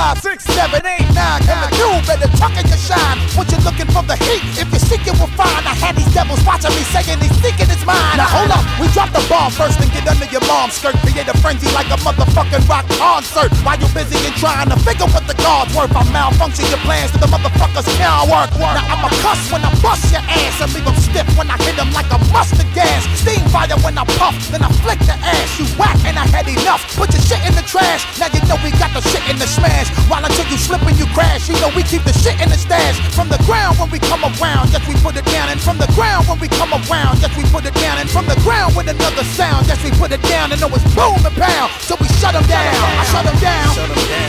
five, six, seven, eight, nine. And you better tuck in your shine. What you looking for the heat? If you seek, you will find. I had these devils watching me saying he's seeking his mind. Now hold up, we drop the ball first and get under your mom's skirt. Create a frenzy like a motherfucking rock concert. While you busy and trying to figure what the God's worth, I malfunction your plans to the motherfuckers can't work. Now I'm a cuss when I bust your ass and leave them stiff when I hit them like a mustard gas. Steam fire puff, then I flick the ass. You whack and I had enough. Put your shit in the trash. Now you know we got the shit in the smash. While until you slip and you crash, you know we keep the shit in the stash. From the ground when we come around, yes we put it down. And from the ground when we come around, yes we put it down. And from the ground with another sound, yes we put it down. And know it's boom and pound, so we shut them down. I shut them down. Shut them down.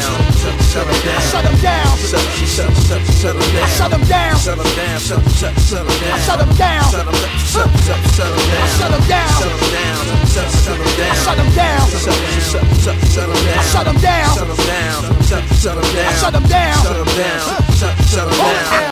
Shut them down. I shut them down. Shut, them down. I shut them down. Shut them down. Shut, them down. I shut them down. Down. Shut, shut, shut, shut them down. I shut them down.